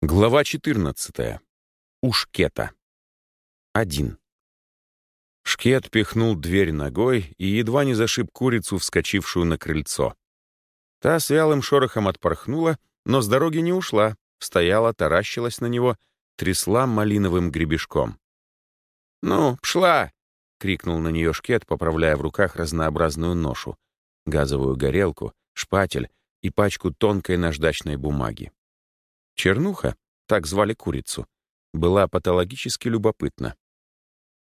Глава 14. У Шкета. 1. Шкет пихнул дверь ногой и едва не зашиб курицу, вскочившую на крыльцо. Та с вялым шорохом отпорхнула, но с дороги не ушла, стояла, таращилась на него, трясла малиновым гребешком. «Ну, пшла!» — крикнул на нее Шкет, поправляя в руках разнообразную ношу, газовую горелку, шпатель и пачку тонкой наждачной бумаги. Чернуха, так звали курицу, была патологически любопытна.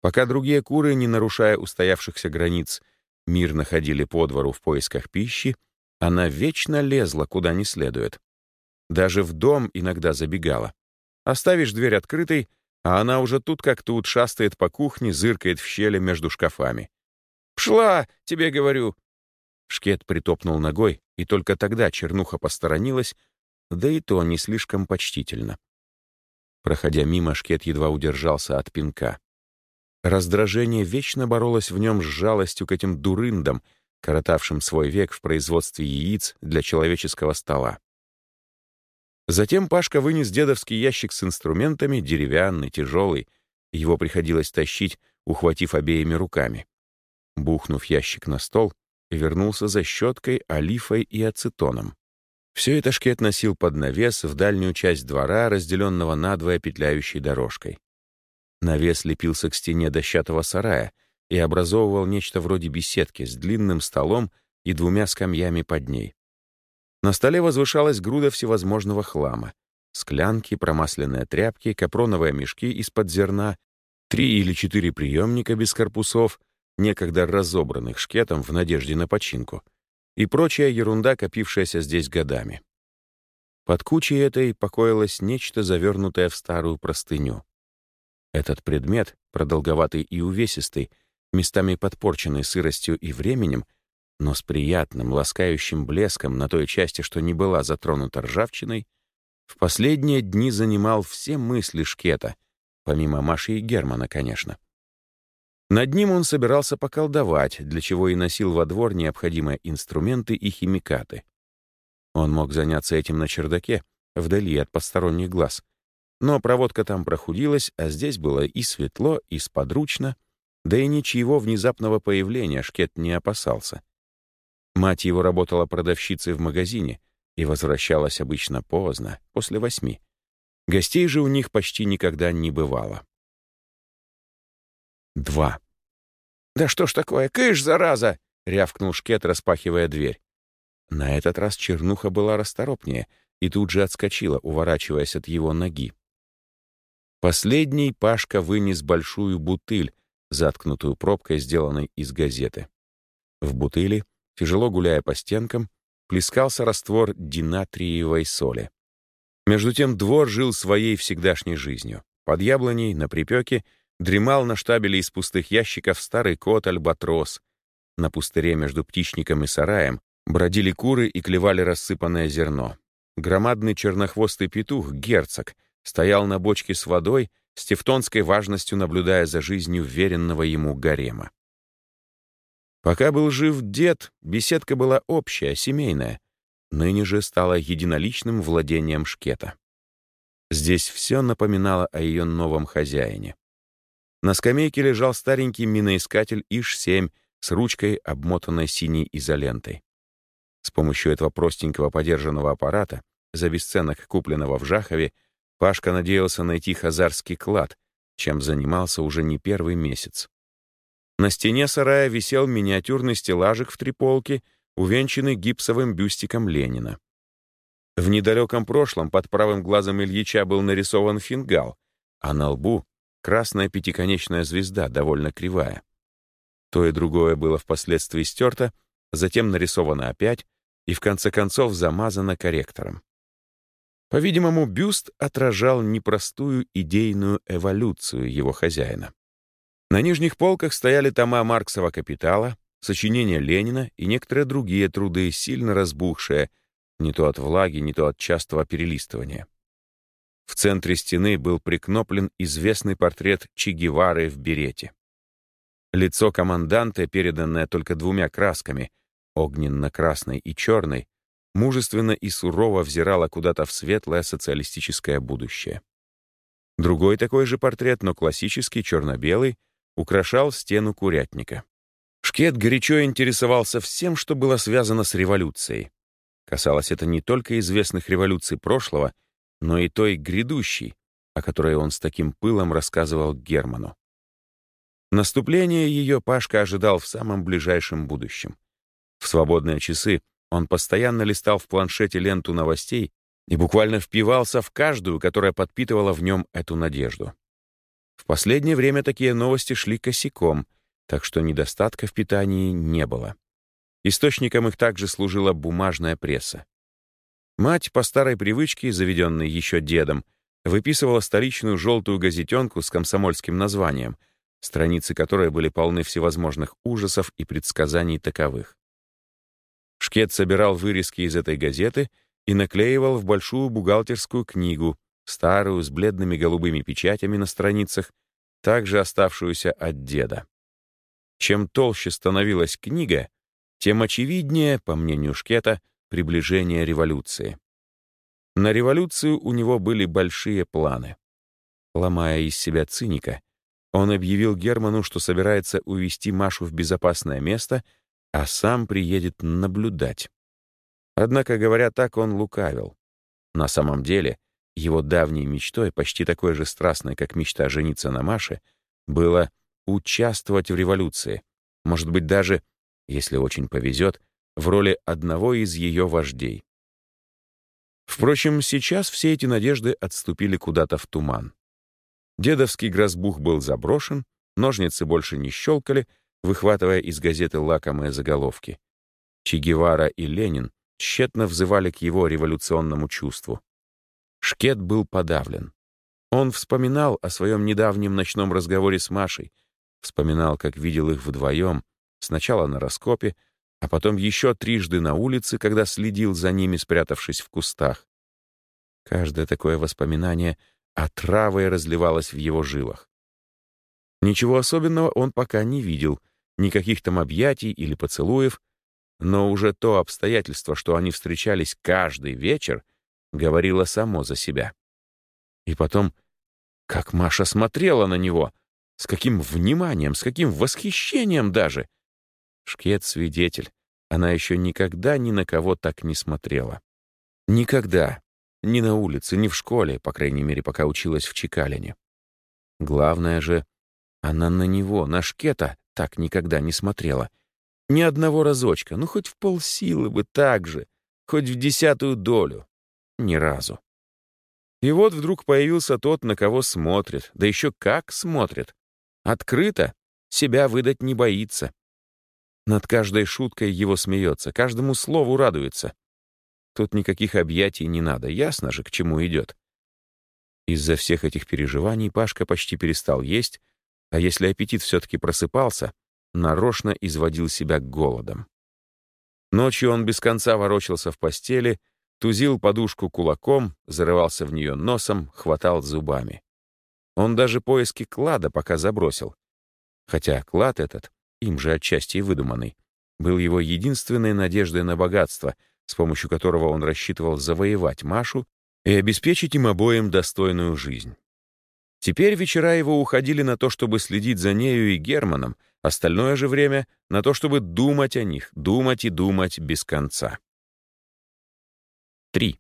Пока другие куры, не нарушая устоявшихся границ, мирно ходили по двору в поисках пищи, она вечно лезла куда не следует. Даже в дом иногда забегала. Оставишь дверь открытой, а она уже тут как тут шастает по кухне, зыркает в щели между шкафами. «Пшла, тебе говорю!» Шкет притопнул ногой, и только тогда чернуха посторонилась, да и то не слишком почтительно. Проходя мимо, Шкет едва удержался от пинка. Раздражение вечно боролось в нем с жалостью к этим дурындам, коротавшим свой век в производстве яиц для человеческого стола. Затем Пашка вынес дедовский ящик с инструментами, деревянный, тяжелый. Его приходилось тащить, ухватив обеими руками. Бухнув ящик на стол, вернулся за щеткой, олифой и ацетоном. Все это шкет носил под навес в дальнюю часть двора, разделенного надвое петляющей дорожкой. Навес лепился к стене дощатого сарая и образовывал нечто вроде беседки с длинным столом и двумя скамьями под ней. На столе возвышалась груда всевозможного хлама. Склянки, промасленные тряпки, капроновые мешки из-под зерна, три или четыре приемника без корпусов, некогда разобранных шкетом в надежде на починку, и прочая ерунда, копившаяся здесь годами. Под кучей этой покоилось нечто, завернутое в старую простыню. Этот предмет, продолговатый и увесистый, местами подпорченный сыростью и временем, но с приятным, ласкающим блеском на той части, что не была затронута ржавчиной, в последние дни занимал все мысли Шкета, помимо Маши и Германа, конечно. Над ним он собирался поколдовать, для чего и носил во двор необходимые инструменты и химикаты. Он мог заняться этим на чердаке, вдали от посторонних глаз. Но проводка там прохудилась, а здесь было и светло, и сподручно, да и ничего внезапного появления Шкет не опасался. Мать его работала продавщицей в магазине и возвращалась обычно поздно, после восьми. Гостей же у них почти никогда не бывало. Два. «Да что ж такое? Кыш, зараза!» — рявкнул Шкет, распахивая дверь. На этот раз чернуха была расторопнее и тут же отскочила, уворачиваясь от его ноги. Последний Пашка вынес большую бутыль, заткнутую пробкой, сделанной из газеты. В бутыли, тяжело гуляя по стенкам, плескался раствор динатриевой соли. Между тем двор жил своей всегдашней жизнью. Под яблоней, на припеке — Дремал на штабеле из пустых ящиков старый кот-альбатрос. На пустыре между птичником и сараем бродили куры и клевали рассыпанное зерно. Громадный чернохвостый петух, герцог, стоял на бочке с водой, с тевтонской важностью наблюдая за жизнью веренного ему гарема. Пока был жив дед, беседка была общая, семейная. Ныне же стала единоличным владением шкета. Здесь все напоминало о ее новом хозяине. На скамейке лежал старенький миноискатель ИШ-7 с ручкой, обмотанной синей изолентой. С помощью этого простенького подержанного аппарата, за бесценок купленного в Жахове, Пашка надеялся найти хазарский клад, чем занимался уже не первый месяц. На стене сарая висел миниатюрный стеллажик в три полки, увенчанный гипсовым бюстиком Ленина. В недалеком прошлом под правым глазом Ильича был нарисован фингал, а на лбу красная пятиконечная звезда, довольно кривая. То и другое было впоследствии стерто, затем нарисовано опять и в конце концов замазано корректором. По-видимому, бюст отражал непростую идейную эволюцию его хозяина. На нижних полках стояли тома Марксова «Капитала», сочинения Ленина и некоторые другие труды, сильно разбухшие, не то от влаги, не то от частого перелистывания. В центре стены был прикноплен известный портрет Че Гевары в берете. Лицо команданта, переданное только двумя красками, огненно-красной и черной, мужественно и сурово взирала куда-то в светлое социалистическое будущее. Другой такой же портрет, но классический, черно-белый, украшал стену курятника. Шкет горячо интересовался всем, что было связано с революцией. Касалось это не только известных революций прошлого, но и той грядущей, о которой он с таким пылом рассказывал Герману. Наступление ее Пашка ожидал в самом ближайшем будущем. В свободные часы он постоянно листал в планшете ленту новостей и буквально впивался в каждую, которая подпитывала в нем эту надежду. В последнее время такие новости шли косяком, так что недостатка в питании не было. Источником их также служила бумажная пресса. Мать, по старой привычке, заведенной еще дедом, выписывала столичную желтую газетенку с комсомольским названием, страницы которой были полны всевозможных ужасов и предсказаний таковых. Шкет собирал вырезки из этой газеты и наклеивал в большую бухгалтерскую книгу, старую, с бледными голубыми печатями на страницах, также оставшуюся от деда. Чем толще становилась книга, тем очевиднее, по мнению Шкета, приближение революции. На революцию у него были большие планы. Ломая из себя циника, он объявил Герману, что собирается увести Машу в безопасное место, а сам приедет наблюдать. Однако, говоря так, он лукавил. На самом деле, его давней мечтой, почти такой же страстной, как мечта жениться на Маше, было участвовать в революции, может быть, даже, если очень повезет, в роли одного из ее вождей. Впрочем, сейчас все эти надежды отступили куда-то в туман. Дедовский грозбух был заброшен, ножницы больше не щелкали, выхватывая из газеты лакомые заголовки. Че Гевара и Ленин тщетно взывали к его революционному чувству. Шкет был подавлен. Он вспоминал о своем недавнем ночном разговоре с Машей, вспоминал, как видел их вдвоем, сначала на раскопе, а потом еще трижды на улице, когда следил за ними, спрятавшись в кустах. Каждое такое воспоминание отравой разливалось в его жилах. Ничего особенного он пока не видел, никаких там объятий или поцелуев, но уже то обстоятельство, что они встречались каждый вечер, говорило само за себя. И потом, как Маша смотрела на него, с каким вниманием, с каким восхищением даже — Шкет — свидетель. Она еще никогда ни на кого так не смотрела. Никогда. Ни на улице, ни в школе, по крайней мере, пока училась в Чекалине. Главное же, она на него, на Шкета, так никогда не смотрела. Ни одного разочка, ну хоть в полсилы бы так же, хоть в десятую долю. Ни разу. И вот вдруг появился тот, на кого смотрит, да еще как смотрит. Открыто, себя выдать не боится. Над каждой шуткой его смеется, каждому слову радуется. Тут никаких объятий не надо, ясно же, к чему идет. Из-за всех этих переживаний Пашка почти перестал есть, а если аппетит все-таки просыпался, нарочно изводил себя голодом. Ночью он без конца ворочался в постели, тузил подушку кулаком, зарывался в нее носом, хватал зубами. Он даже поиски клада пока забросил. Хотя клад этот им же отчасти и выдуманный, был его единственной надеждой на богатство, с помощью которого он рассчитывал завоевать Машу и обеспечить им обоим достойную жизнь. Теперь вечера его уходили на то, чтобы следить за нею и Германом, остальное же время — на то, чтобы думать о них, думать и думать без конца. 3.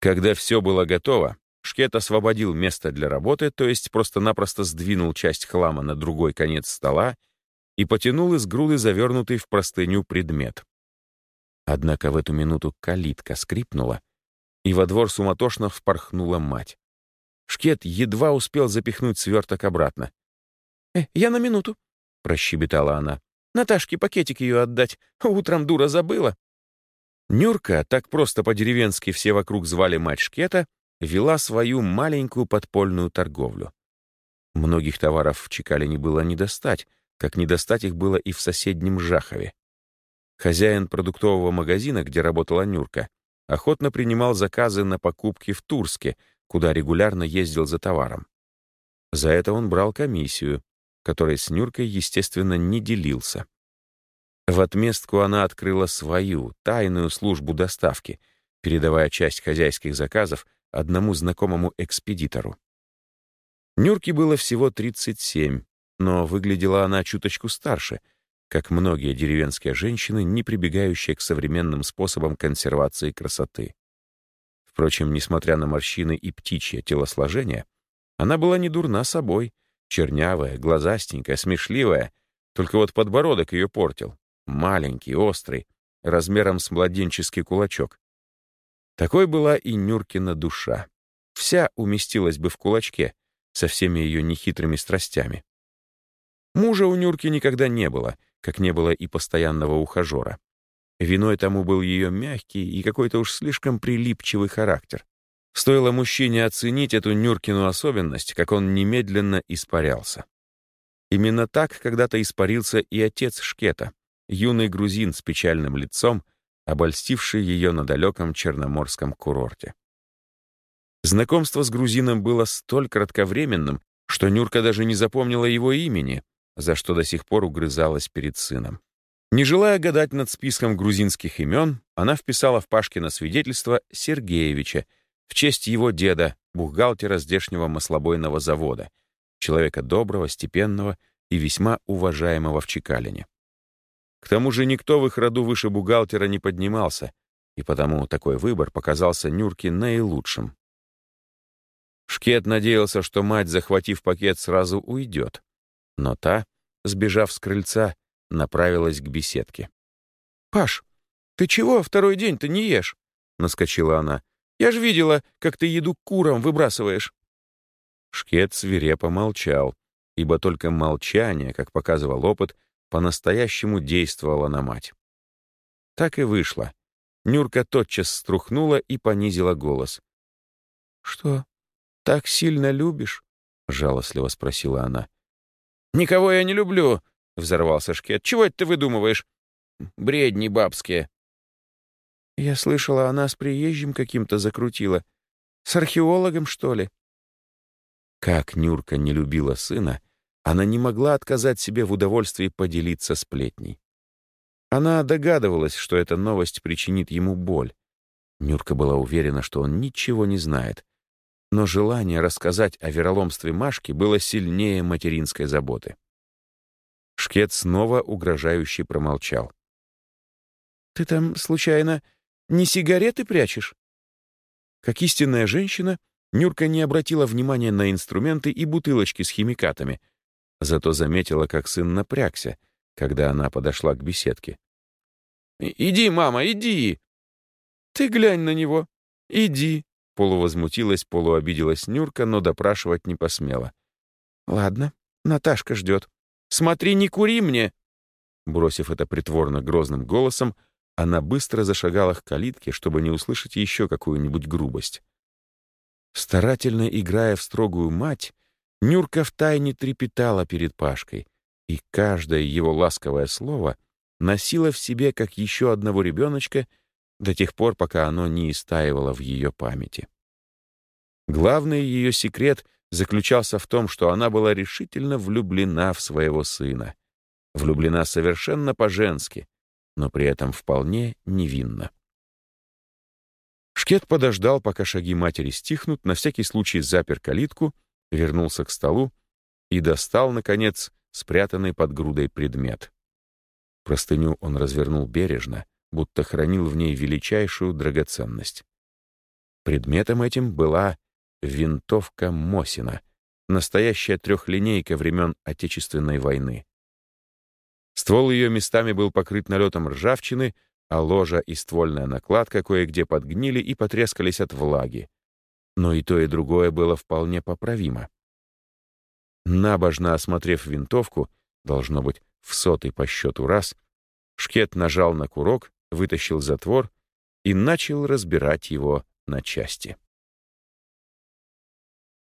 Когда все было готово, Шкет освободил место для работы, то есть просто-напросто сдвинул часть хлама на другой конец стола и потянул из груды завернутый в простыню предмет. Однако в эту минуту калитка скрипнула, и во двор суматошно впорхнула мать. Шкет едва успел запихнуть сверток обратно. «Э, я на минуту», — прощебетала она. «Наташке пакетик ее отдать. Утром дура забыла». Нюрка, так просто по-деревенски все вокруг звали мать Шкета, вела свою маленькую подпольную торговлю. Многих товаров в Чекалине было не достать, как не достать их было и в соседнем Жахове. Хозяин продуктового магазина, где работала Нюрка, охотно принимал заказы на покупки в Турске, куда регулярно ездил за товаром. За это он брал комиссию, которой с Нюркой, естественно, не делился. В отместку она открыла свою, тайную службу доставки, передавая часть хозяйских заказов одному знакомому экспедитору. Нюрке было всего 37, но выглядела она чуточку старше, как многие деревенские женщины, не прибегающие к современным способам консервации красоты. Впрочем, несмотря на морщины и птичье телосложение, она была не дурна собой, чернявая, глазастенькая, смешливая, только вот подбородок ее портил, маленький, острый, размером с младенческий кулачок. Такой была и Нюркина душа. Вся уместилась бы в кулачке, со всеми ее нехитрыми страстями. Мужа у Нюрки никогда не было, как не было и постоянного ухажера. Виной тому был ее мягкий и какой-то уж слишком прилипчивый характер. Стоило мужчине оценить эту Нюркину особенность, как он немедленно испарялся. Именно так когда-то испарился и отец Шкета, юный грузин с печальным лицом, обольстивший ее на далеком черноморском курорте. Знакомство с грузином было столь кратковременным, что Нюрка даже не запомнила его имени, за что до сих пор угрызалась перед сыном. Не желая гадать над списком грузинских имен, она вписала в Пашкино свидетельство Сергеевича в честь его деда, бухгалтера здешнего маслобойного завода, человека доброго, степенного и весьма уважаемого в Чекалине. К тому же никто в их роду выше бухгалтера не поднимался, и потому такой выбор показался Нюрке наилучшим. Шкет надеялся, что мать, захватив пакет, сразу уйдет. Но та, сбежав с крыльца, направилась к беседке. «Паш, ты чего второй день-то не ешь?» — наскочила она. «Я же видела, как ты еду курам выбрасываешь». Шкет свирепо молчал, ибо только молчание, как показывал опыт, по-настоящему действовало на мать. Так и вышло. Нюрка тотчас струхнула и понизила голос. «Что, так сильно любишь?» — жалостливо спросила она. «Никого я не люблю!» — взорвался Шкет. «Чего это ты выдумываешь? Бредни бабские!» «Я слышала, она с приезжим каким-то закрутила. С археологом, что ли?» Как Нюрка не любила сына, она не могла отказать себе в удовольствии поделиться сплетней. Она догадывалась, что эта новость причинит ему боль. Нюрка была уверена, что он ничего не знает, но желание рассказать о вероломстве Машки было сильнее материнской заботы. Шкет снова угрожающе промолчал. «Ты там, случайно, не сигареты прячешь?» Как истинная женщина, Нюрка не обратила внимания на инструменты и бутылочки с химикатами, зато заметила, как сын напрягся, когда она подошла к беседке. «Иди, мама, иди!» «Ты глянь на него! Иди!» Полувозмутилась, полуобиделась Нюрка, но допрашивать не посмела. «Ладно, Наташка ждет. Смотри, не кури мне!» Бросив это притворно грозным голосом, она быстро зашагала к калитке, чтобы не услышать еще какую-нибудь грубость. Старательно играя в строгую мать, Нюрка втайне трепетала перед Пашкой, и каждое его ласковое слово носило в себе как еще одного ребеночка — до тех пор, пока оно не истаивало в ее памяти. Главный ее секрет заключался в том, что она была решительно влюблена в своего сына. Влюблена совершенно по-женски, но при этом вполне невинно. Шкет подождал, пока шаги матери стихнут, на всякий случай запер калитку, вернулся к столу и достал, наконец, спрятанный под грудой предмет. Простыню он развернул бережно — будто хранил в ней величайшую драгоценность. Предметом этим была винтовка Мосина, настоящая трехлинейка времен Отечественной войны. Ствол ее местами был покрыт налетом ржавчины, а ложа и ствольная накладка кое-где подгнили и потрескались от влаги. Но и то, и другое было вполне поправимо. Набожно осмотрев винтовку, должно быть, в сотый по счету раз, Шкет нажал на курок, вытащил затвор и начал разбирать его на части.